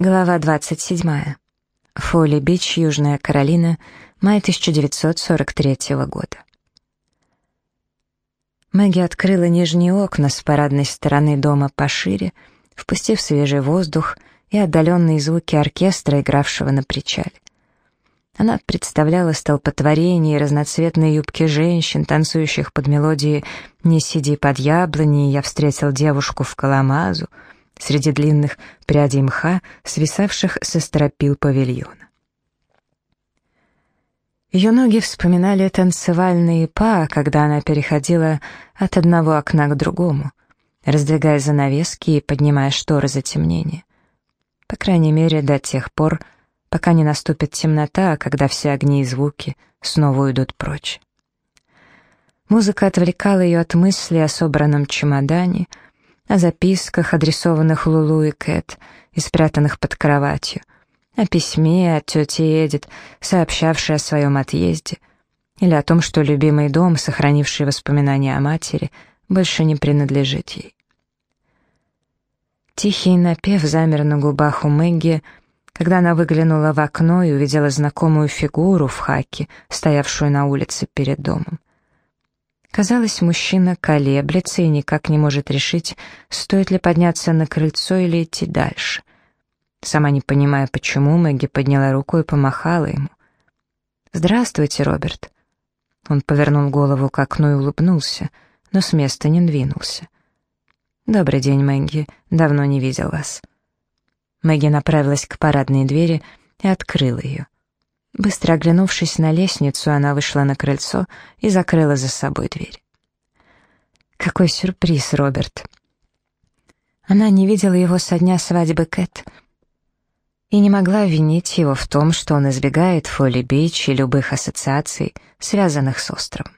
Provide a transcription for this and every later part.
Глава 27. Фолли-Бич, Южная Каролина, май 1943 года. Мэгги открыла нижние окна с парадной стороны дома пошире, впустив свежий воздух и отдаленные звуки оркестра, игравшего на причале. Она представляла столпотворение и разноцветные юбки женщин, танцующих под мелодии «Не сиди под яблоней, я встретил девушку в Каламазу», среди длинных прядей мха, свисавших со стропил павильона. Ее ноги вспоминали танцевальные па, когда она переходила от одного окна к другому, раздвигая занавески и поднимая шторы затемнения. По крайней мере, до тех пор, пока не наступит темнота, когда все огни и звуки снова уйдут прочь. Музыка отвлекала ее от мысли о собранном чемодане — о записках, адресованных Лулу и Кэт и спрятанных под кроватью, о письме от тети Эдит, сообщавшей о своем отъезде, или о том, что любимый дом, сохранивший воспоминания о матери, больше не принадлежит ей. Тихий напев замер на губах у Мэгги, когда она выглянула в окно и увидела знакомую фигуру в хаке, стоявшую на улице перед домом. Казалось, мужчина колеблется и никак не может решить, стоит ли подняться на крыльцо или идти дальше. Сама не понимая, почему, Мэгги подняла руку и помахала ему. «Здравствуйте, Роберт». Он повернул голову к окну и улыбнулся, но с места не двинулся. «Добрый день, Мэгги. Давно не видел вас». Мэгги направилась к парадной двери и открыла ее. Быстро оглянувшись на лестницу, она вышла на крыльцо и закрыла за собой дверь. Какой сюрприз, Роберт. Она не видела его со дня свадьбы Кэт и не могла винить его в том, что он избегает Фолли-Бич и любых ассоциаций, связанных с островом.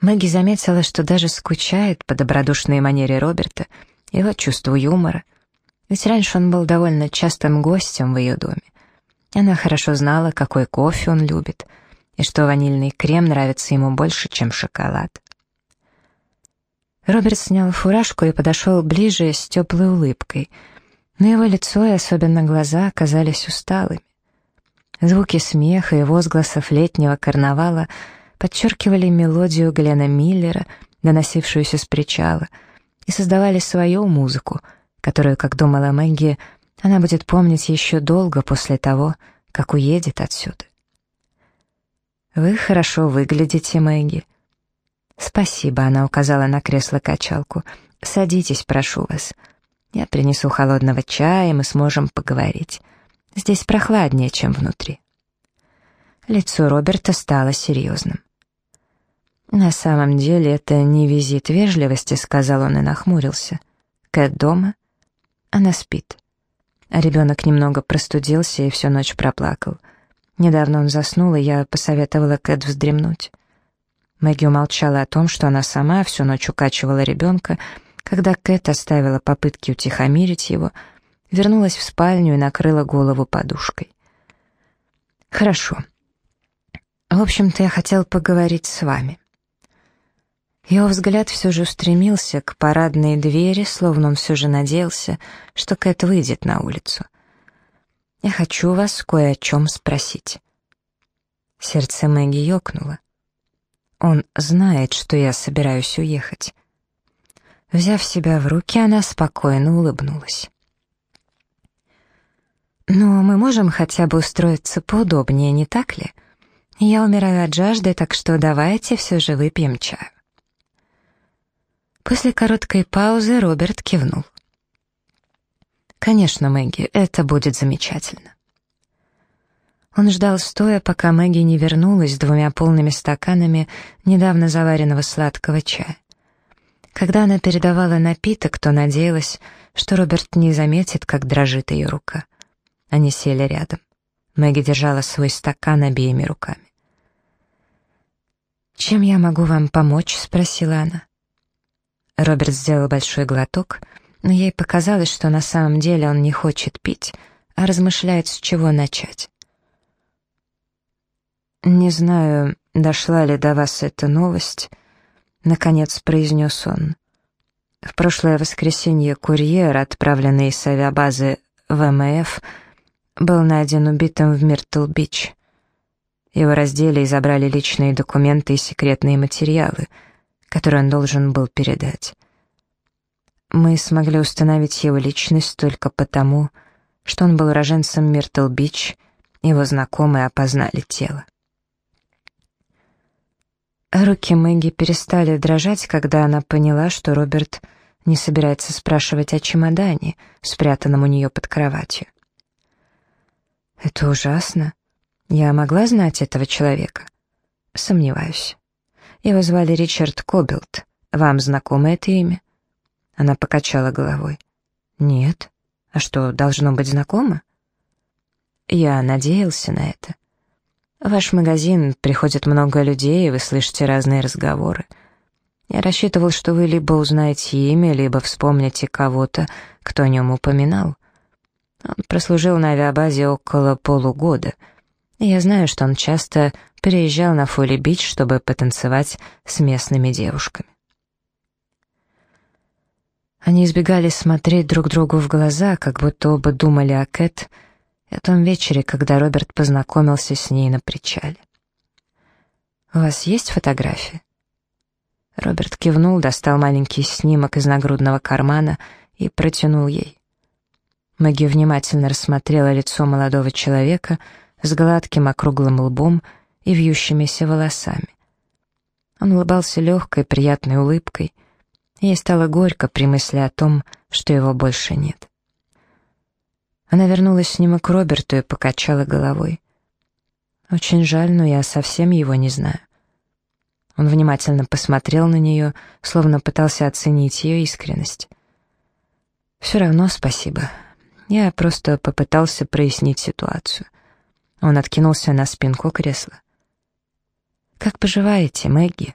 Мэгги заметила, что даже скучает по добродушной манере Роберта, его чувству юмора, ведь раньше он был довольно частым гостем в ее доме. Она хорошо знала, какой кофе он любит, и что ванильный крем нравится ему больше, чем шоколад. Роберт снял фуражку и подошел ближе с теплой улыбкой, но его лицо и особенно глаза оказались усталыми. Звуки смеха и возгласов летнего карнавала подчеркивали мелодию Глена Миллера, доносившуюся с причала, и создавали свою музыку, которую, как думала Мэгги, она будет помнить еще долго после того, как уедет отсюда. «Вы хорошо выглядите, Мэгги». «Спасибо», — она указала на кресло-качалку. «Садитесь, прошу вас. Я принесу холодного чая, и мы сможем поговорить. Здесь прохладнее, чем внутри». Лицо Роберта стало серьезным. «На самом деле это не визит вежливости», — сказал он и нахмурился. «Кэт дома?» «Она спит». А ребенок немного простудился и всю ночь проплакал. Недавно он заснул, и я посоветовала Кэт вздремнуть. Мэгги умолчала о том, что она сама всю ночь укачивала ребенка, когда Кэт оставила попытки утихомирить его, вернулась в спальню и накрыла голову подушкой. «Хорошо. В общем-то, я хотел поговорить с вами». Его взгляд все же устремился к парадной двери, словно он все же надеялся, что Кэт выйдет на улицу. «Я хочу вас кое о чем спросить». Сердце Мэгги ёкнуло. Он знает, что я собираюсь уехать. Взяв себя в руки, она спокойно улыбнулась. «Но мы можем хотя бы устроиться поудобнее, не так ли? Я умираю от жажды, так что давайте все же выпьем чаю». После короткой паузы Роберт кивнул. «Конечно, Мэгги, это будет замечательно». Он ждал стоя, пока Мэгги не вернулась с двумя полными стаканами недавно заваренного сладкого чая. Когда она передавала напиток, то надеялась, что Роберт не заметит, как дрожит ее рука. Они сели рядом. Мэгги держала свой стакан обеими руками. «Чем я могу вам помочь?» — спросила она. Роберт сделал большой глоток, но ей показалось, что на самом деле он не хочет пить, а размышляет, с чего начать. «Не знаю, дошла ли до вас эта новость», — наконец произнес он. В прошлое воскресенье курьер, отправленный с авиабазы ВМФ, был найден убитым в Миртл-Бич. Его раздели и забрали личные документы и секретные материалы, которые он должен был передать. Мы смогли установить его личность только потому, что он был уроженцем Миртл-Бич, его знакомые опознали тело. Руки Мэгги перестали дрожать, когда она поняла, что Роберт не собирается спрашивать о чемодане, спрятанном у нее под кроватью. «Это ужасно. Я могла знать этого человека?» «Сомневаюсь. Его звали Ричард Кобилт. Вам знакомо это имя?» Она покачала головой. «Нет. А что, должно быть знакомо?» «Я надеялся на это. В ваш магазин приходит много людей, и вы слышите разные разговоры. Я рассчитывал, что вы либо узнаете имя, либо вспомните кого-то, кто о нем упоминал. Он прослужил на авиабазе около полугода, я знаю, что он часто переезжал на Фолли-Бич, чтобы потанцевать с местными девушками. Они избегали смотреть друг другу в глаза, как будто оба думали о Кэт — о том вечере, когда Роберт познакомился с ней на причале. «У вас есть фотография?» Роберт кивнул, достал маленький снимок из нагрудного кармана и протянул ей. Мэгги внимательно рассмотрела лицо молодого человека с гладким округлым лбом и вьющимися волосами. Он улыбался легкой, приятной улыбкой, и ей стало горько при мысли о том, что его больше нет. Она вернулась с ним к Роберту и покачала головой. «Очень жаль, но я совсем его не знаю». Он внимательно посмотрел на нее, словно пытался оценить ее искренность. «Все равно спасибо. Я просто попытался прояснить ситуацию». Он откинулся на спинку кресла. «Как поживаете, Мэгги?»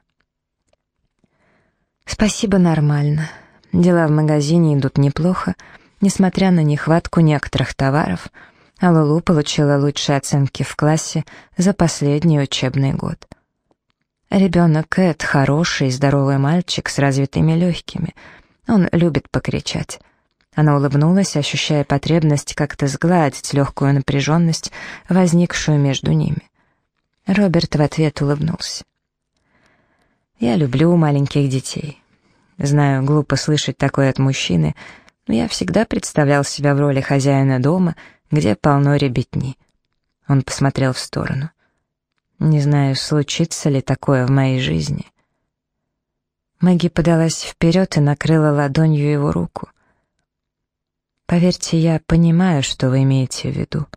«Спасибо, нормально. Дела в магазине идут неплохо, Несмотря на нехватку некоторых товаров, Алулу получила лучшие оценки в классе за последний учебный год. Ребенок Кэт хороший и здоровый мальчик с развитыми легкими. Он любит покричать. Она улыбнулась, ощущая потребность как-то сгладить легкую напряженность, возникшую между ними. Роберт в ответ улыбнулся. «Я люблю маленьких детей. Знаю, глупо слышать такое от мужчины, но я всегда представлял себя в роли хозяина дома, где полно ребятни. Он посмотрел в сторону. Не знаю, случится ли такое в моей жизни. Мэгги подалась вперед и накрыла ладонью его руку. «Поверьте, я понимаю, что вы имеете в виду.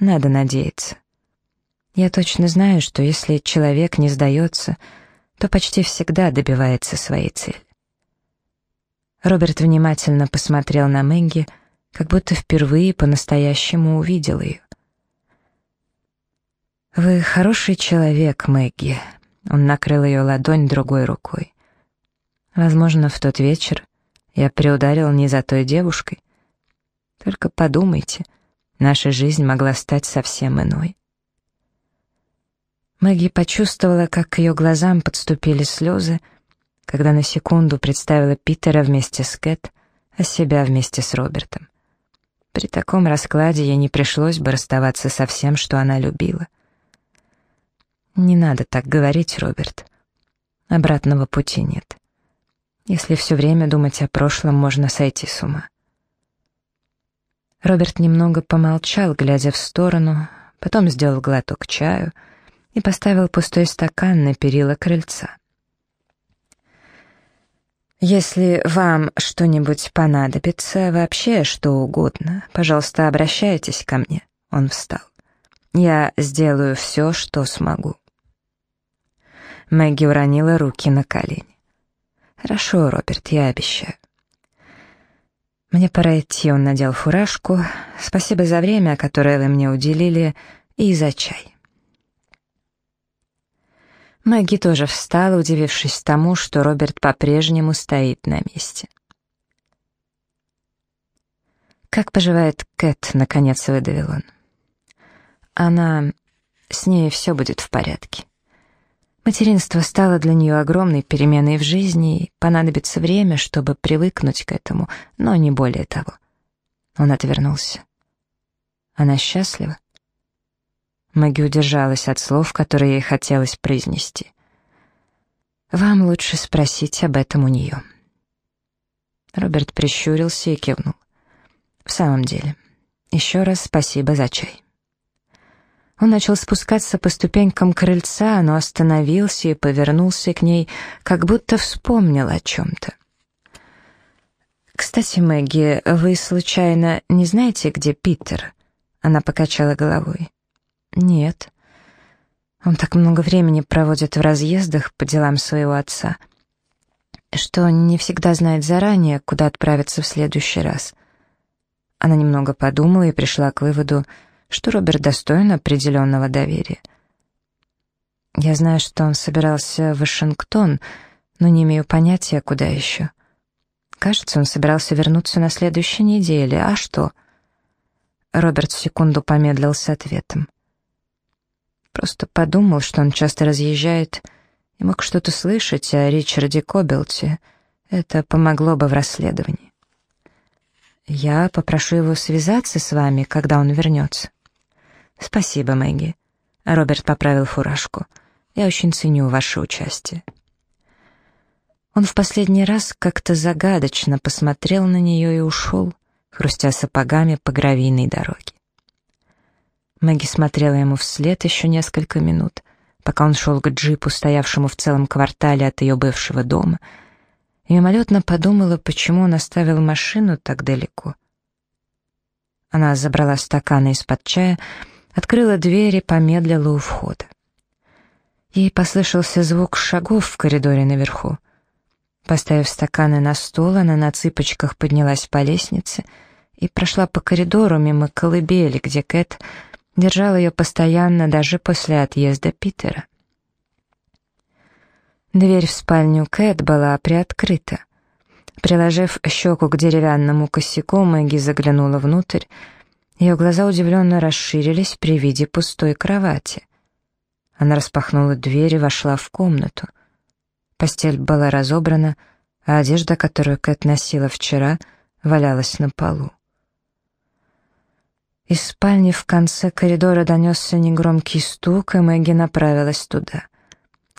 Надо надеяться. Я точно знаю, что если человек не сдается, то почти всегда добивается своей цели. Роберт внимательно посмотрел на Мэнги, как будто впервые по-настоящему увидел ее. «Вы хороший человек, Мэгги», — он накрыл ее ладонь другой рукой. «Возможно, в тот вечер я приударил не за той девушкой. Только подумайте, наша жизнь могла стать совсем иной». Мэгги почувствовала, как к ее глазам подступили слезы, — когда на секунду представила Питера вместе с Кэт, а себя вместе с Робертом. При таком раскладе ей не пришлось бы расставаться со всем, что она любила. Не надо так говорить, Роберт. Обратного пути нет. Если все время думать о прошлом, можно сойти с ума. Роберт немного помолчал, глядя в сторону, потом сделал глоток чаю и поставил пустой стакан на перила крыльца. Если вам что-нибудь понадобится, вообще что угодно, пожалуйста, обращайтесь ко мне. Он встал. Я сделаю все, что смогу. Мэгги уронила руки на колени. «Хорошо, Роберт, я обещаю». «Мне пора идти», — он надел фуражку. «Спасибо за время, которое вы мне уделили, и за чай». Мэгги тоже встала, удивившись тому, что Роберт по-прежнему стоит на месте. «Как поживает Кэт?» — наконец выдавил он. «Она... с ней все будет в порядке. Материнство стало для нее огромной переменой в жизни, и понадобится время, чтобы привыкнуть к этому, но не более того. Он отвернулся. Она счастлива? Мэгги удержалась от слов, которые ей хотелось произнести. «Вам лучше спросить об этом у нее». Роберт прищурился и кивнул. «В самом деле, еще раз спасибо за чай». Он начал спускаться по ступенькам крыльца, но остановился и повернулся к ней, как будто вспомнил о чем-то. «Кстати, Мэгги, вы случайно не знаете, где Питер?» Она покачала головой. «Нет. Он так много времени проводит в разъездах по делам своего отца, что не всегда знает заранее, куда отправиться в следующий раз». Она немного подумала и пришла к выводу, что Роберт достоин определенного доверия. Я знаю, что он собирался в Вашингтон, но не имею понятия, куда еще. Кажется, он собирался вернуться на следующей неделе. А что? Роберт секунду помедлил с ответом. Просто подумал, что он часто разъезжает и мог что-то слышать о Ричарде Кобелте. Это помогло бы в расследовании. Я попрошу его связаться с вами, когда он вернется. «Спасибо, Мэгги». Роберт поправил фуражку. «Я очень ценю ваше участие». Он в последний раз как-то загадочно посмотрел на нее и ушел, хрустя сапогами по гравийной дороге. Мэгги смотрела ему вслед еще несколько минут, пока он шел к джипу, стоявшему в целом квартале от ее бывшего дома, и мимолетно подумала, почему он оставил машину так далеко. Она забрала стаканы из-под чая, открыла дверь и помедлила у входа. Ей послышался звук шагов в коридоре наверху. Поставив стаканы на стол, она на цыпочках поднялась по лестнице и прошла по коридору мимо колыбели, где Кэт держала ее постоянно даже после отъезда Питера. Дверь в спальню Кэт была приоткрыта. Приложив щеку к деревянному косяку, Мэгги заглянула внутрь ее глаза удивленно расширились при виде пустой кровати. Она распахнула дверь и вошла в комнату. Постель была разобрана, а одежда, которую Кэт носила вчера, валялась на полу. Из спальни в конце коридора донесся негромкий стук, и Мэгги направилась туда.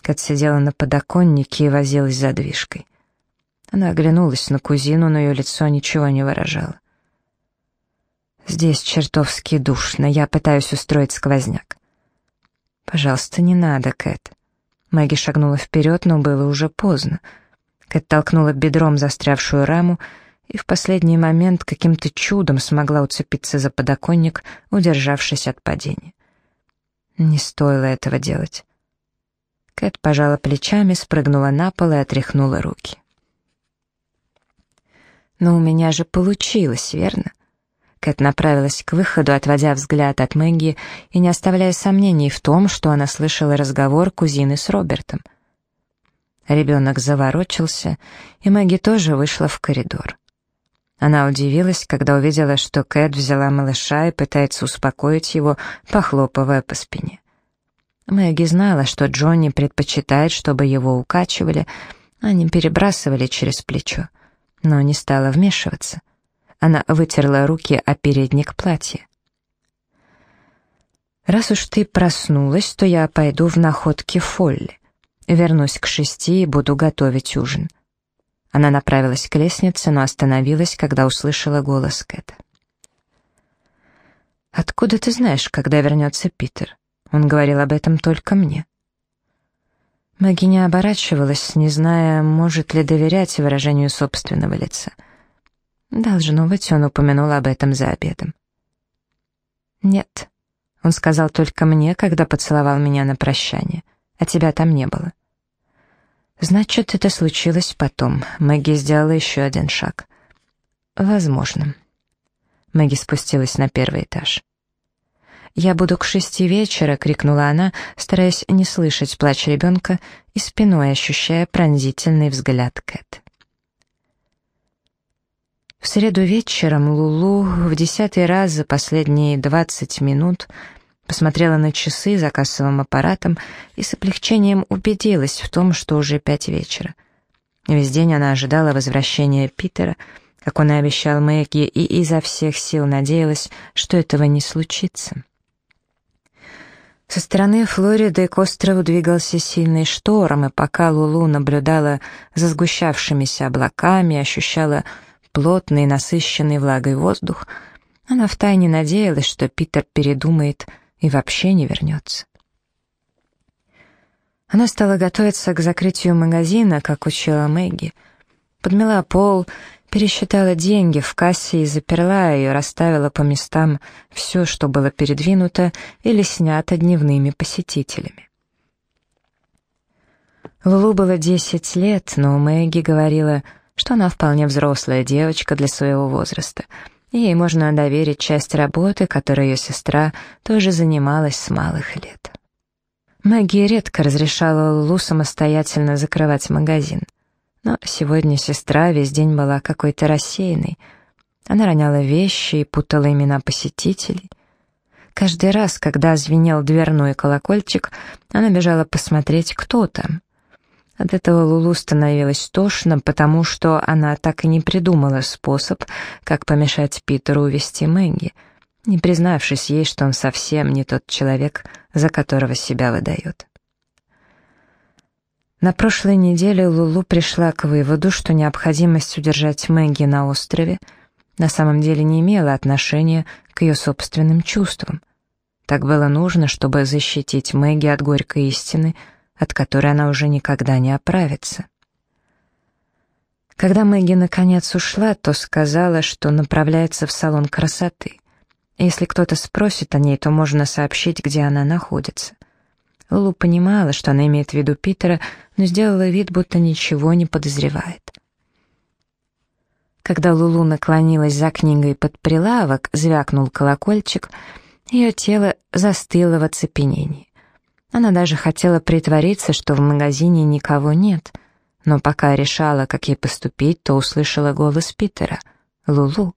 Кэт сидела на подоконнике и возилась за движкой. Она оглянулась на кузину, но ее лицо ничего не выражало. Здесь чертовски душно, я пытаюсь устроить сквозняк. Пожалуйста, не надо, Кэт. Мэгги шагнула вперед, но было уже поздно. Кэт толкнула бедром застрявшую раму и в последний момент каким-то чудом смогла уцепиться за подоконник, удержавшись от падения. Не стоило этого делать. Кэт пожала плечами, спрыгнула на пол и отряхнула руки. «Но у меня же получилось, верно? Кэт направилась к выходу, отводя взгляд от Мэгги и не оставляя сомнений в том, что она слышала разговор кузины с Робертом. Ребенок заворочился, и Мэгги тоже вышла в коридор. Она удивилась, когда увидела, что Кэт взяла малыша и пытается успокоить его, похлопывая по спине. Мэгги знала, что Джонни предпочитает, чтобы его укачивали, а не перебрасывали через плечо, но не стала вмешиваться. Она вытерла руки о передник платья. «Раз уж ты проснулась, то я пойду в находки Фолли. Вернусь к шести и буду готовить ужин». Она направилась к лестнице, но остановилась, когда услышала голос Кэта. «Откуда ты знаешь, когда вернется Питер? Он говорил об этом только мне». Мэгги не оборачивалась, не зная, может ли доверять выражению собственного лица — Должно быть, он упомянул об этом за обедом. «Нет», — он сказал только мне, когда поцеловал меня на прощание, а тебя там не было. «Значит, это случилось потом. Мэгги сделала еще один шаг». «Возможно». Мэгги спустилась на первый этаж. «Я буду к шести вечера!» — крикнула она, стараясь не слышать плач ребенка и спиной ощущая пронзительный взгляд Кэт. В среду вечером Лулу в десятый раз за последние двадцать минут посмотрела на часы за кассовым аппаратом и с облегчением убедилась в том, что уже пять вечера. Весь день она ожидала возвращения Питера, как он и обещал Мэгги, и изо всех сил надеялась, что этого не случится. Со стороны Флориды к острову двигался сильный шторм, и пока Лулу наблюдала за сгущавшимися облаками, ощущала плотный, насыщенный влагой воздух, она втайне надеялась, что Питер передумает и вообще не вернется. Она стала готовиться к закрытию магазина, как учила Мэгги. Подмела пол пересчитала деньги в кассе и заперла ее, расставила по местам все, что было передвинуто или снято дневными посетителями. Лулу было 10 лет, но Мэгги говорила, что она вполне взрослая девочка для своего возраста, ей можно доверить часть работы, которой ее сестра тоже занималась с малых лет. Мэгги редко разрешала Лулу самостоятельно закрывать магазин — но сегодня сестра весь день была какой-то рассеянной. Она роняла вещи и путала имена посетителей. Каждый раз, когда звенел дверной колокольчик, она бежала посмотреть, кто там. От этого Лулу становилось тошно, потому что она так и не придумала способ, как помешать Питеру увести Мэгги, не признавшись ей, что он совсем не тот человек, за которого себя выдает. На прошлой неделе Лулу пришла к выводу, что необходимость удержать Мэгги на острове на самом деле не имела отношения к ее собственным чувствам. Так было нужно, чтобы защитить Мэгги от горькой истины, от которой она уже никогда не оправится. Когда Мэгги наконец ушла, то сказала, что направляется в салон красоты. Если кто-то спросит о ней, то можно сообщить, где она находится. Лулу понимала, что она имеет в виду Питера, но сделала вид, будто ничего не подозревает. Когда Лулу наклонилась за книгой под прилавок, звякнул колокольчик, ее тело застыло в оцепенении. Она даже хотела притвориться, что в магазине никого нет, но пока решала, как ей поступить, то услышала голос Питера. «Лулу».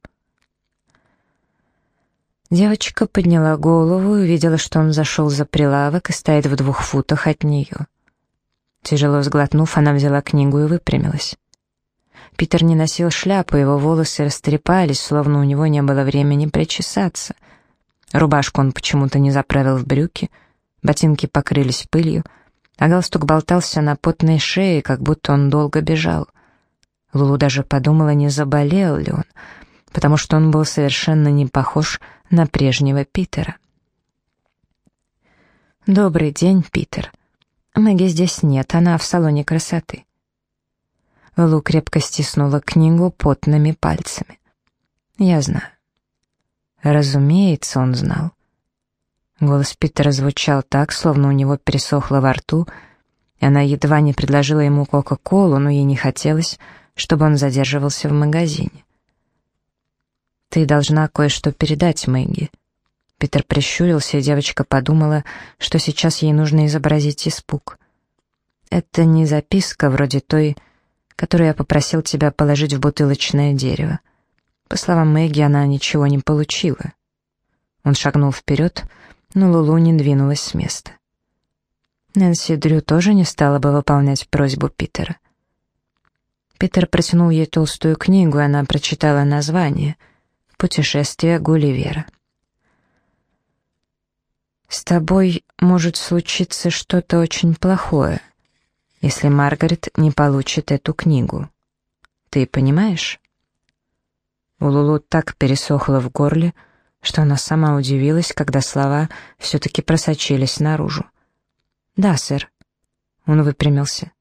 Девочка подняла голову и увидела, что он зашел за прилавок и стоит в двух футах от нее. Тяжело сглотнув, она взяла книгу и выпрямилась. Питер не носил шляпу, его волосы растрепались, словно у него не было времени причесаться. Рубашку он почему-то не заправил в брюки, ботинки покрылись пылью, а галстук болтался на потной шее, как будто он долго бежал. Лулу даже подумала, не заболел ли он — потому что он был совершенно не похож на прежнего Питера. «Добрый день, Питер. Мэгги здесь нет, она в салоне красоты». Лу крепко стиснула книгу потными пальцами. «Я знаю». Разумеется, он знал. Голос Питера звучал так, словно у него пересохло во рту, она едва не предложила ему Кока-Колу, но ей не хотелось, чтобы он задерживался в магазине. «Ты должна кое-что передать Мэгги». Питер прищурился, и девочка подумала, что сейчас ей нужно изобразить испуг. «Это не записка вроде той, которую я попросил тебя положить в бутылочное дерево. По словам Мэгги, она ничего не получила». Он шагнул вперед, но Лулу не двинулась с места. Нэнси Дрю тоже не стала бы выполнять просьбу Питера. Питер протянул ей толстую книгу, и она прочитала название — Путешествие Гулливера. «С тобой может случиться что-то очень плохое, если Маргарет не получит эту книгу. Ты понимаешь?» У Лулу так пересохло в горле, что она сама удивилась, когда слова все-таки просочились наружу. «Да, сэр». Он выпрямился.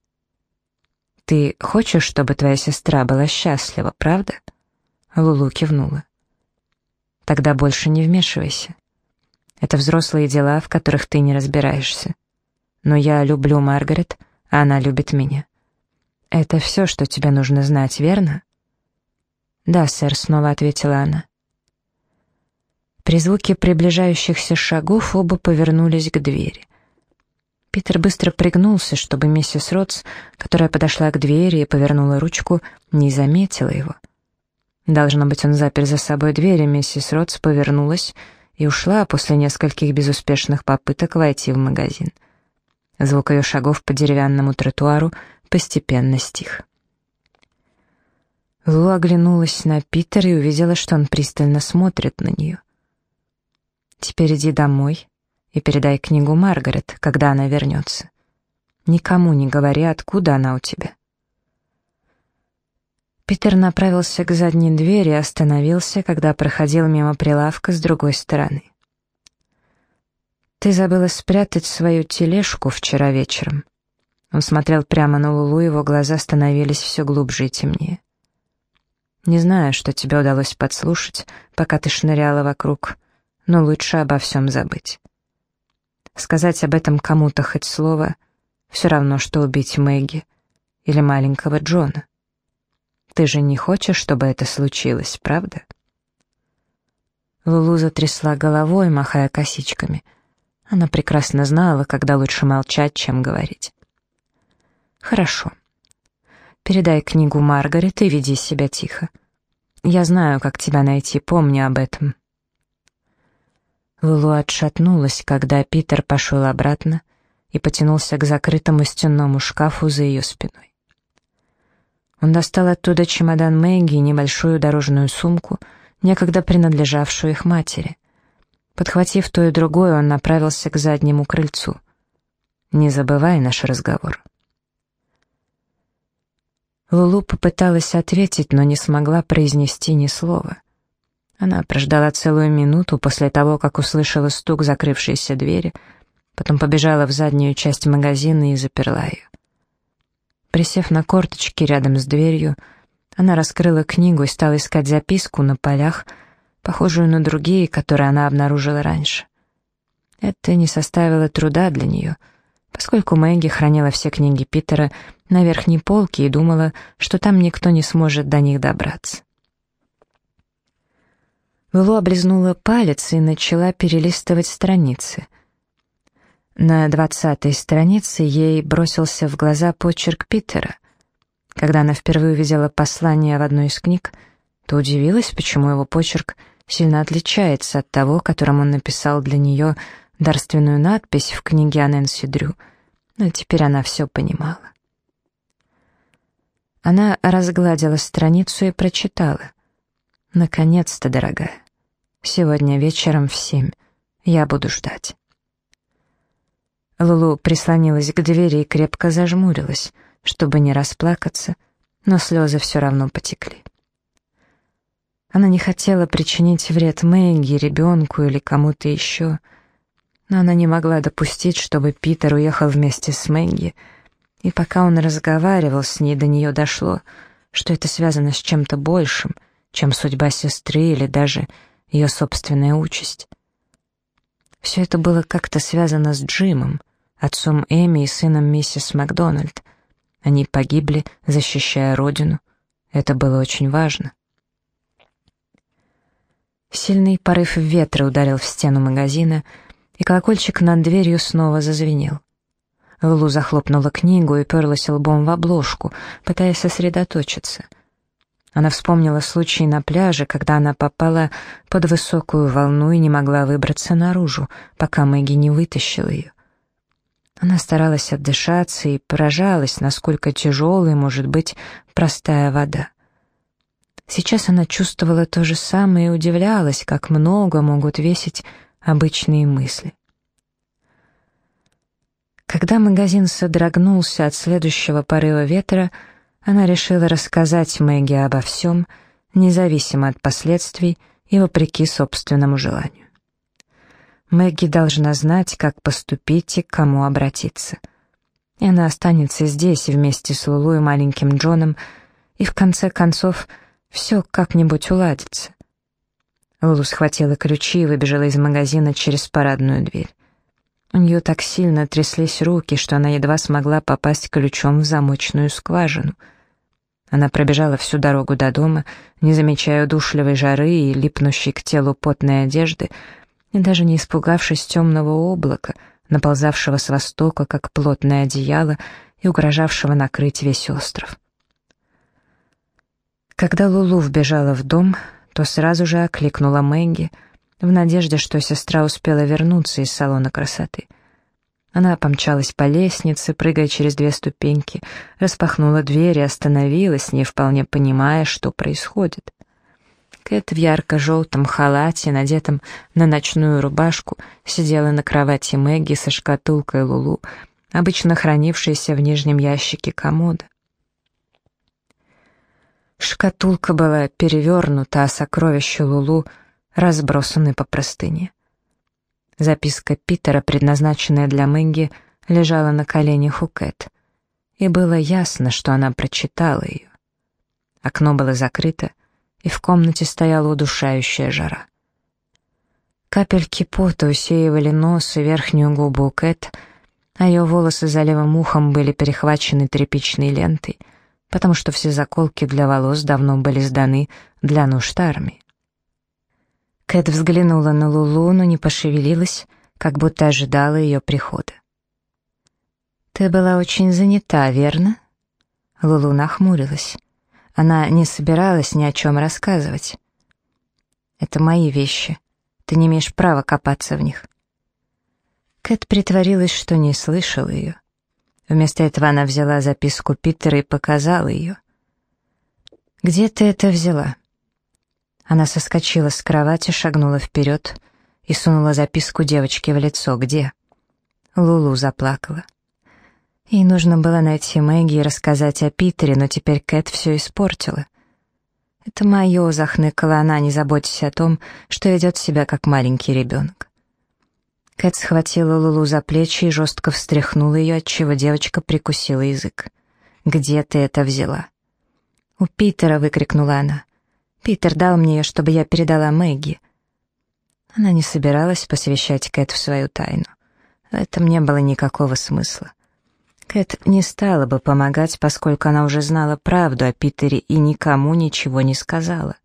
«Ты хочешь, чтобы твоя сестра была счастлива, правда?» Лулу кивнула. Тогда больше не вмешивайся. Это взрослые дела, в которых ты не разбираешься. Но я люблю Маргарет, а она любит меня. Это все, что тебе нужно знать, верно? Да, сэр, снова ответила она. При звуке приближающихся шагов оба повернулись к двери. Питер быстро пригнулся, чтобы миссис Ротс, которая подошла к двери и повернула ручку, не заметила его — Должно быть, он запер за собой дверь, и миссис Ротс повернулась и ушла после нескольких безуспешных попыток войти в магазин. Звук ее шагов по деревянному тротуару постепенно стих. Лу оглянулась на Питера и увидела, что он пристально смотрит на нее. «Теперь иди домой и передай книгу Маргарет, когда она вернется. Никому не говори, откуда она у тебя». Питер направился к задней двери и остановился, когда проходил мимо прилавка с другой стороны. «Ты забыла спрятать свою тележку вчера вечером». Он смотрел прямо на Лулу, его глаза становились все глубже и темнее. Не знаю, что тебе удалось подслушать, пока ты шныряла вокруг, но лучше обо всем забыть. Сказать об этом кому-то хоть слово — все равно, что убить Мэгги или маленького Джона. Ты же не хочешь, чтобы это случилось, правда? Лулу затрясла головой, махая косичками. Она прекрасно знала, когда лучше молчать, чем говорить. «Хорошо. Передай книгу Маргарет и веди себя тихо. Я знаю, как тебя найти, помни об этом». Лулу отшатнулась, когда Питер пошел обратно и потянулся к закрытому стенному шкафу за ее спиной. Он достал оттуда чемодан Мэгги и небольшую дорожную сумку, некогда принадлежавшую их матери. Подхватив то и другое, он направился к заднему крыльцу. «Не забывай наш разговор». Лулу попыталась ответить, но не смогла произнести ни слова. Она прождала целую минуту после того, как услышала стук закрывшейся двери, потом побежала в заднюю часть магазина и заперла ее. Присев на корточки рядом с дверью, она раскрыла книгу и стала искать записку на полях, похожую на другие, которые она обнаружила раньше. Это не составило труда для нее — поскольку Мэгги хранила все книги Питера на верхней полке и думала, что там никто не сможет до них добраться. Лулу облизнула палец и начала перелистывать страницы. На двадцатой странице ей бросился в глаза почерк Питера. Когда она впервые увидела послание в одной из книг, то удивилась, почему его почерк сильно отличается от того, которым он написал для нее дарственную надпись в книге о Нэнси Дрю, но теперь она все понимала. Она разгладила страницу и прочитала. «Наконец-то, дорогая. Сегодня вечером в семь. Я буду ждать». Лулу прислонилась к двери и крепко зажмурилась, чтобы не расплакаться, но слезы все равно потекли. Она не хотела причинить вред Мэгги, ребенку или кому-то еще, — но она не могла допустить, чтобы Питер уехал вместе с Мэгги, и пока он разговаривал с ней, до нее дошло, что это связано с чем-то большим, чем судьба сестры или даже ее собственная участь. Все это было как-то связано с Джимом, отцом Эми и сыном миссис Макдональд. Они погибли, защищая родину. Это было очень важно. Сильный порыв ветра ударил в стену магазина, и колокольчик над дверью снова зазвенел. Лулу захлопнула книгу и перлась лбом в обложку, пытаясь сосредоточиться. Она вспомнила случай на пляже, когда она попала под высокую волну и не могла выбраться наружу, пока Мэгги не вытащила ее. Она старалась отдышаться и поражалась, насколько тяжелой может быть простая вода. Сейчас она чувствовала то же самое и удивлялась, как много могут весить обычные мысли. Когда магазин содрогнулся от следующего порыва ветра, она решила рассказать Мэгги обо всем, независимо от последствий и вопреки собственному желанию. Мэгги должна знать, как поступить и к кому обратиться. И она останется здесь вместе с Лулу и маленьким Джоном, и в конце концов все как-нибудь уладится. Лулу схватила ключи и выбежала из магазина через парадную дверь. У нее так сильно тряслись руки, что она едва смогла попасть ключом в замочную скважину. Она пробежала всю дорогу до дома, не замечая удушливой жары и липнущей к телу потной одежды, и даже не испугавшись темного облака, наползавшего с востока, как плотное одеяло, и угрожавшего накрыть весь остров. Когда Лулу вбежала в дом, то сразу же окликнула Мэнги в надежде, что сестра успела вернуться из салона красоты. Она помчалась по лестнице, прыгая через две ступеньки, распахнула дверь и остановилась, не вполне понимая, что происходит. Кэт в ярко-желтом халате, надетом на ночную рубашку, сидела на кровати Мэгги со шкатулкой Лулу, обычно хранившейся в нижнем ящике комода. Шкатулка была перевернута, а сокровища Лулу разбросаны по простыне. Записка Питера, предназначенная для Мэгги, лежала на коленях у Кэт, и было ясно, что она прочитала ее. Окно было закрыто, и в комнате стояла удушающая жара. Капельки пота усеивали нос и верхнюю губу Кэт, а ее волосы за левым ухом были перехвачены тряпичной лентой, потому что все заколки для волос давно были сданы для нужд армии. Кэт взглянула на Лулу, но не пошевелилась, как будто ожидала ее прихода. «Ты была очень занята, верно?» Лулу нахмурилась. Она не собиралась ни о чем рассказывать. «Это мои вещи. Ты не имеешь права копаться в них». Кэт притворилась, что не слышала ее. Вместо этого она взяла записку Питера и показала ее. «Где ты это взяла?» Она соскочила с кровати, шагнула вперед и сунула записку девочке в лицо. «Где?» Лулу заплакала. Ей нужно было найти Мэгги и рассказать о Питере, но теперь Кэт все испортила. «Это мое», — захныкала она, не заботясь о том, что ведет себя как маленький ребенок. Кэт схватила Лулу за плечи и жестко встряхнула ее, отчего девочка прикусила язык. «Где ты это взяла?» «У Питера!» — выкрикнула она. «Питер дал мне ее, чтобы я передала Мэгги». Она не собиралась посвящать Кэт в свою тайну. В этом не было никакого смысла. Кэт не стала бы помогать, поскольку она уже знала правду о Питере и никому ничего не сказала.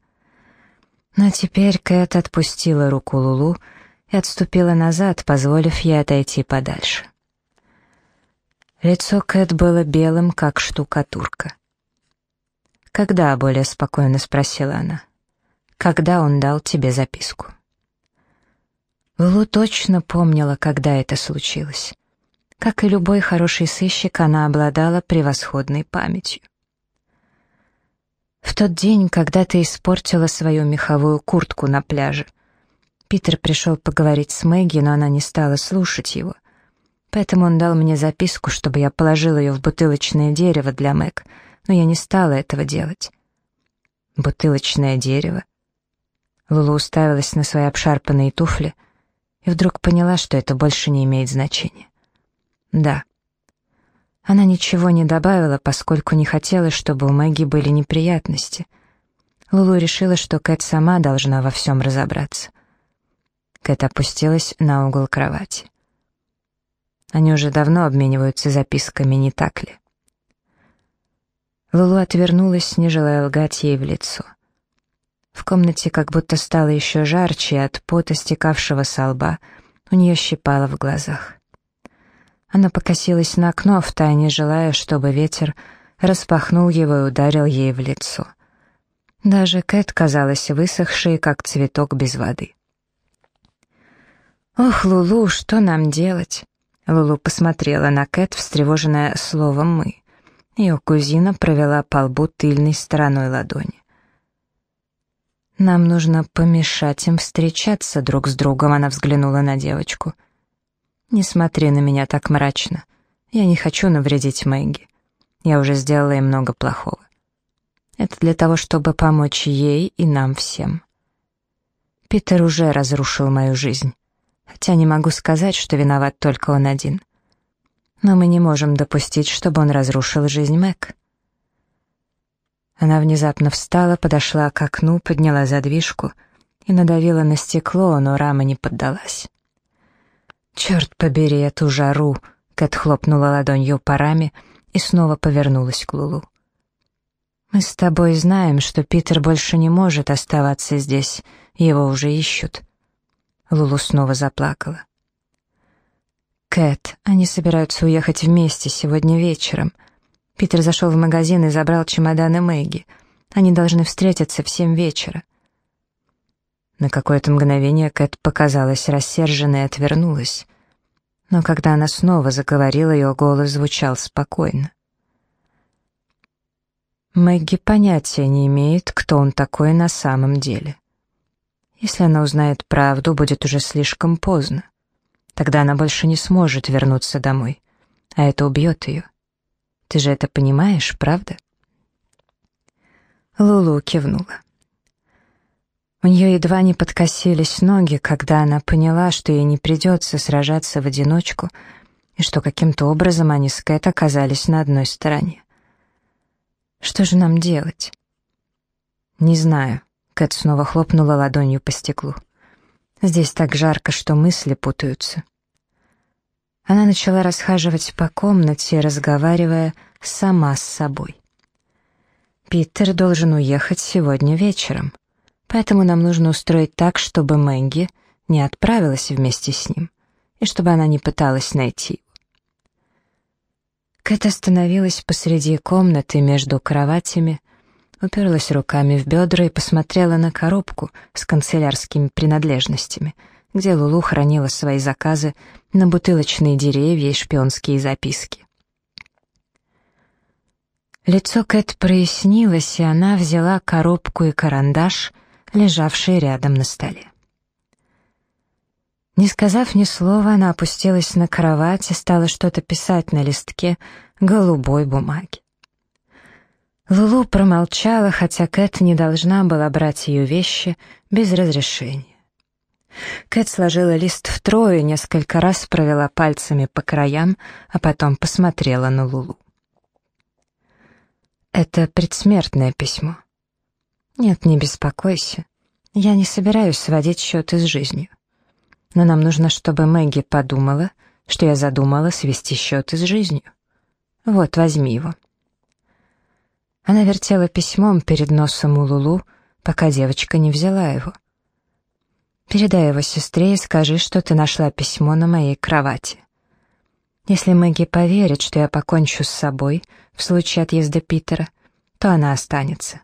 Но теперь Кэт отпустила руку Лулу и отступила назад, позволив ей отойти подальше. Лицо Кэт было белым, как штукатурка. «Когда?» — более спокойно спросила она. «Когда он дал тебе записку?» Лулу точно помнила, когда это случилось. Как и любой хороший сыщик, она обладала превосходной памятью. В тот день, когда ты испортила свою меховую куртку на пляже, Питер пришел поговорить с Мэгги, но она не стала слушать его. Поэтому он дал мне записку, чтобы я положила ее в бутылочное дерево для Мэг, но я не стала этого делать. Бутылочное дерево? Лула уставилась на свои обшарпанные туфли и вдруг поняла, что это больше не имеет значения. Да. Она ничего не добавила, поскольку не хотела, чтобы у Мэгги были неприятности. Лулу решила, что Кэт сама должна во всем разобраться. Кэт опустилась на угол кровати. Они уже давно обмениваются записками, не так ли? Лулу отвернулась, не желая лгать ей в лицо. В комнате как будто стало еще жарче, от пота, стекавшего со лба, у нее щипало в глазах. Она покосилась на окно, втайне желая, чтобы ветер распахнул его и ударил ей в лицо. Даже Кэт казалась высохшей, как цветок без воды. «Ох, Лулу, что нам делать?» Лулу посмотрела на Кэт, встревоженная словом «мы». Ее кузина провела по лбу тыльной стороной ладони. «Нам нужно помешать им встречаться друг с другом», — она взглянула на девочку — «Не смотри на меня так мрачно. Я не хочу навредить Мэгги. Я уже сделала ей много плохого. Это для того, чтобы помочь ей и нам всем. Питер уже разрушил мою жизнь, хотя не могу сказать, что виноват только он один. Но мы не можем допустить, чтобы он разрушил жизнь Мэг». Она внезапно встала, подошла к окну, подняла задвижку и надавила на стекло, но рама не поддалась. «Черт побери эту жару!» Кэт хлопнула ладонью по раме и снова повернулась к Лулу. «Мы с тобой знаем, что Питер больше не может оставаться здесь, его уже ищут». Лулу снова заплакала. «Кэт, они собираются уехать вместе сегодня вечером. Питер зашел в магазин и забрал чемоданы Мэгги. Они должны встретиться в семь вечера». На какое-то мгновение Кэт показалась рассерженной и отвернулась. Но когда она снова заговорила, ее голос звучал спокойно. Мэгги понятия не имеет, кто он такой на самом деле. Если она узнает правду, будет уже слишком поздно. Тогда она больше не сможет вернуться домой, а это убьет ее. Ты же это понимаешь, правда? Лулу кивнула. У нее едва не подкосились ноги, когда она поняла, что ей не придется сражаться в одиночку, и что каким-то образом они с Кэт оказались на одной стороне. Что же нам делать? Не знаю. Кэт снова хлопнула ладонью по стеклу. Здесь так жарко, что мысли путаются. Она начала расхаживать по комнате, разговаривая сама с собой. Питер должен уехать сегодня вечером, поэтому нам нужно устроить так, чтобы Мэнги не отправилась вместе с ним, и чтобы она не пыталась найти его. Кэт остановилась посреди комнаты между кроватями, уперлась руками в бедра и посмотрела на коробку с канцелярскими принадлежностями, где Лулу хранила свои заказы на бутылочные деревья и шпионские записки. Лицо Кэт прояснилось, и она взяла коробку и карандаш, лежавшие рядом на столе. Не сказав ни слова, она опустилась на кровать и стала что-то писать на листке голубой бумаги. Лулу промолчала, хотя Кэт не должна была брать ее вещи без разрешения. Кэт сложила лист втрое, несколько раз провела пальцами по краям, а потом посмотрела на Лулу. Это предсмертное письмо. Нет, не беспокойся. Я не собираюсь сводить счеты с жизнью. Но нам нужно, чтобы Мэгги подумала, что я задумала свести счеты с жизнью. Вот, возьми его. Она вертела письмом перед носом у Лулу, пока девочка не взяла его. Передай его сестре и скажи, что ты нашла письмо на моей кровати. Если Мэгги поверит, что я покончу с собой в случае отъезда Питера, то она останется.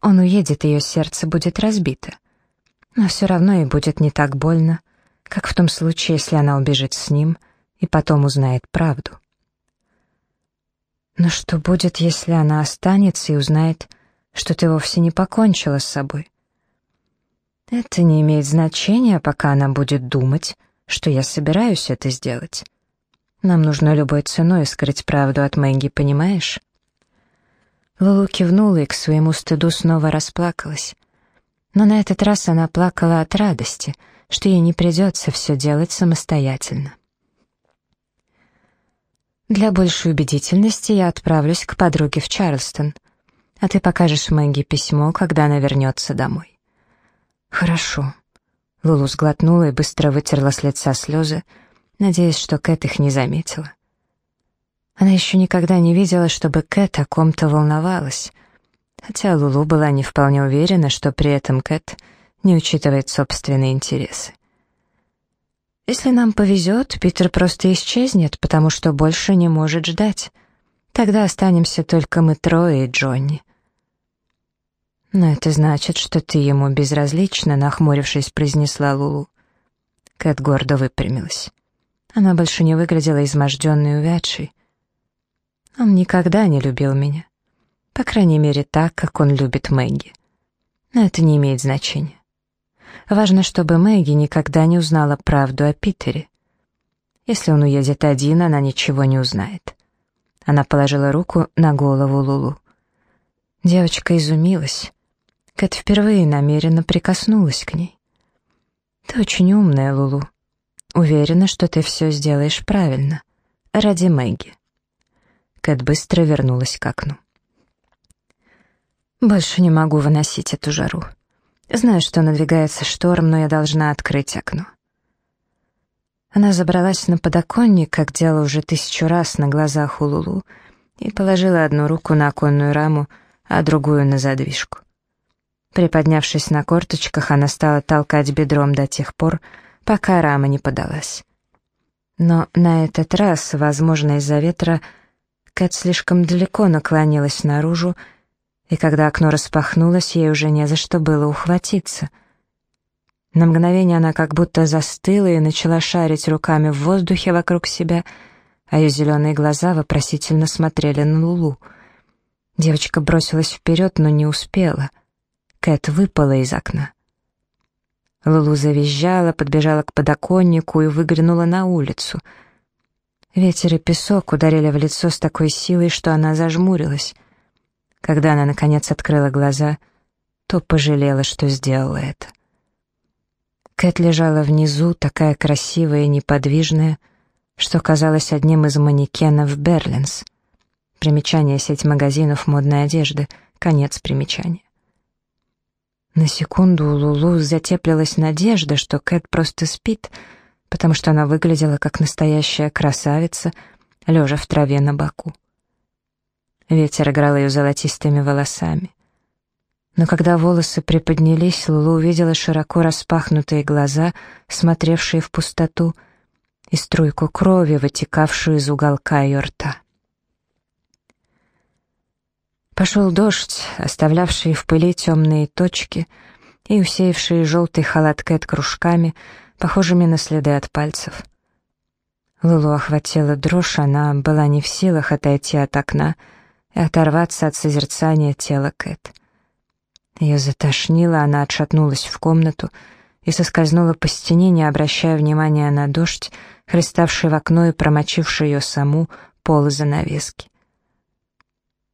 Он уедет, ее сердце будет разбито. Но все равно ей будет не так больно, как в том случае, если она убежит с ним и потом узнает правду. Но что будет, если она останется и узнает, что ты вовсе не покончила с собой? Это не имеет значения, пока она будет думать, что я собираюсь это сделать. Нам нужно любой ценой скрыть правду от Мэгги, понимаешь? Лулу кивнула и к своему стыду снова расплакалась. Но на этот раз она плакала от радости, что ей не придется все делать самостоятельно. Для большей убедительности я отправлюсь к подруге в Чарльстон, а ты покажешь Мэгги письмо, когда она вернется домой. Хорошо. Лулу сглотнула и быстро вытерла с лица слезы, надеясь, что Кэт их не заметила. Она еще никогда не видела, чтобы Кэт о ком-то волновалась, хотя Лулу была не вполне уверена, что при этом Кэт не учитывает собственные интересы. Если нам повезет, Питер просто исчезнет, потому что больше не может ждать. Тогда останемся только мы трое и Джонни. «Но это значит, что ты ему безразлична», — нахмурившись, произнесла Лулу. Кэт гордо выпрямилась. Она больше не выглядела изможденной и увядшей. Он никогда не любил меня. По крайней мере, так, как он любит Мэгги. Но это не имеет значения. Важно, чтобы Мэгги никогда не узнала правду о Питере. Если он уедет один, она ничего не узнает. Она положила руку на голову Лулу. Девочка изумилась. Кэт впервые намеренно прикоснулась к ней. «Ты очень умная, Лулу. Уверена, что ты все сделаешь правильно. Ради Мэгги». Кэт быстро вернулась к окну. «Больше не могу выносить эту жару. Знаю, что надвигается шторм, но я должна открыть окно». Она забралась на подоконник, как делала уже тысячу раз на глазах у Лулу, и положила одну руку на оконную раму, а другую на задвижку. Приподнявшись на корточках, она стала толкать бедром до тех пор, пока рама не подалась. Но на этот раз, возможно, из-за ветра, Кэт слишком далеко наклонилась наружу, и когда окно распахнулось, ей уже не за что было ухватиться. На мгновение она как будто застыла и начала шарить руками в воздухе вокруг себя, а ее зеленые глаза вопросительно смотрели на Лулу. Девочка бросилась вперед, но не успела. Кэт выпала из окна. Лулу завизжала, подбежала к подоконнику и выглянула на улицу. Ветер и песок ударили в лицо с такой силой, что она зажмурилась. Когда она, наконец, открыла глаза, то пожалела, что сделала это. Кэт лежала внизу, такая красивая и неподвижная, что казалась одним из манекенов Берлинс. Примечание сеть магазинов модной одежды, конец примечания. На секунду у Лулу затеплилась надежда, что Кэт просто спит, потому что она выглядела как настоящая красавица, лежа в траве на боку. Ветер играл ее золотистыми волосами. Но когда волосы приподнялись, Лулу увидела широко распахнутые глаза, смотревшие в пустоту, и струйку крови, вытекавшую из уголка ее рта. Пошел дождь, оставлявший в пыли темные точки и усеявший желтый халат Кэт кружками, похожими на следы от пальцев. Лулу охватила дрожь, она была не в силах отойти от окна и оторваться от созерцания тела Кэт. Ее затошнило, она отшатнулась в комнату и соскользнула по стене, не обращая внимания на дождь, хлеставший в окно и промочивший ее саму полы занавески.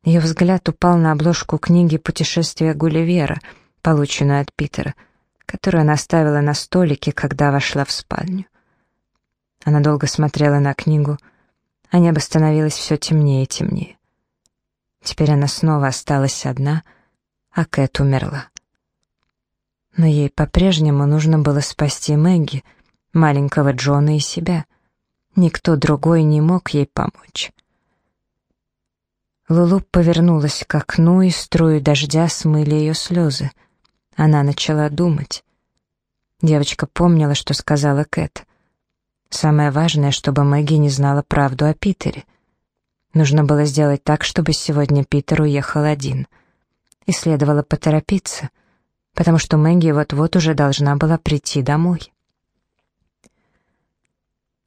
Ее взгляд упал на обложку книги «Путешествие Гулливера», полученную от Питера, которую она оставила на столике, когда вошла в спальню. Она долго смотрела на книгу, а небо становилось все темнее и темнее. Теперь она снова осталась одна — а Кэт умерла. Но ей по-прежнему нужно было спасти Мэгги, маленького Джона и себя. Никто другой не мог ей помочь. Лулу повернулась к окну, и струи дождя смыли ее слезы. Она начала думать. Девочка помнила, что сказала Кэт. Самое важное, чтобы Мэгги не знала правду о Питере. Нужно было сделать так, чтобы сегодня Питер уехал один — и следовало поторопиться, потому что Мэгги вот-вот уже должна была прийти домой.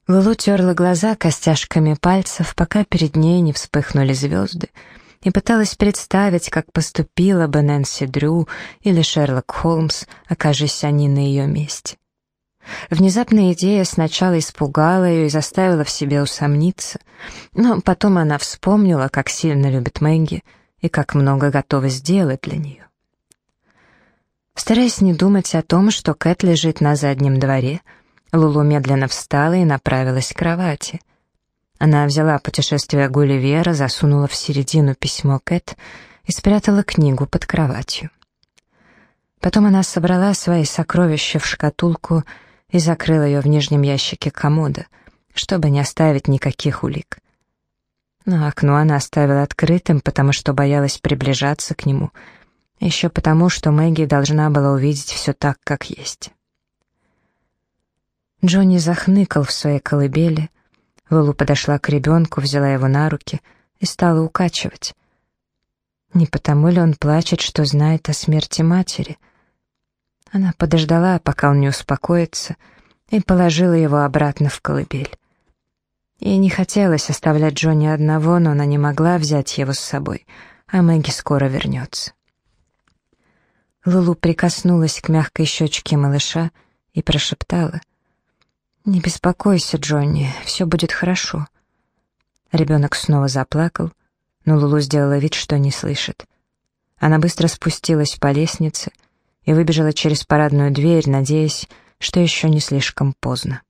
Лулу терла глаза костяшками пальцев, пока перед ней не вспыхнули звезды, и пыталась представить, как поступила бы Нэнси Дрю или Шерлок Холмс, окажись они на ее месте. Внезапная идея сначала испугала ее и заставила в себе усомниться, но потом она вспомнила, как сильно любит Мэгги, и как много готова сделать для нее. Стараясь не думать о том, что Кэт лежит на заднем дворе, Лулу медленно встала и направилась к кровати. Она взяла путешествие Гулливера, засунула в середину письмо Кэт и спрятала книгу под кроватью. Потом она собрала свои сокровища в шкатулку и закрыла ее в нижнем ящике комода, чтобы не оставить никаких улик. Но окно она оставила открытым, потому что боялась приближаться к нему, еще потому, что Мэгги должна была увидеть все так, как есть. Джонни захныкал в своей колыбели. Лулу подошла к ребенку, взяла его на руки и стала укачивать. Не потому ли он плачет, что знает о смерти матери? Она подождала, пока он не успокоится, и положила его обратно в колыбель. Ей не хотелось оставлять Джонни одного, но она не могла взять его с собой, а Мэгги скоро вернется. Лулу прикоснулась к мягкой щечке малыша и прошептала. «Не беспокойся, Джонни, все будет хорошо». Ребенок снова заплакал, но Лулу сделала вид, что не слышит. Она быстро спустилась по лестнице и выбежала через парадную дверь, надеясь, что еще не слишком поздно.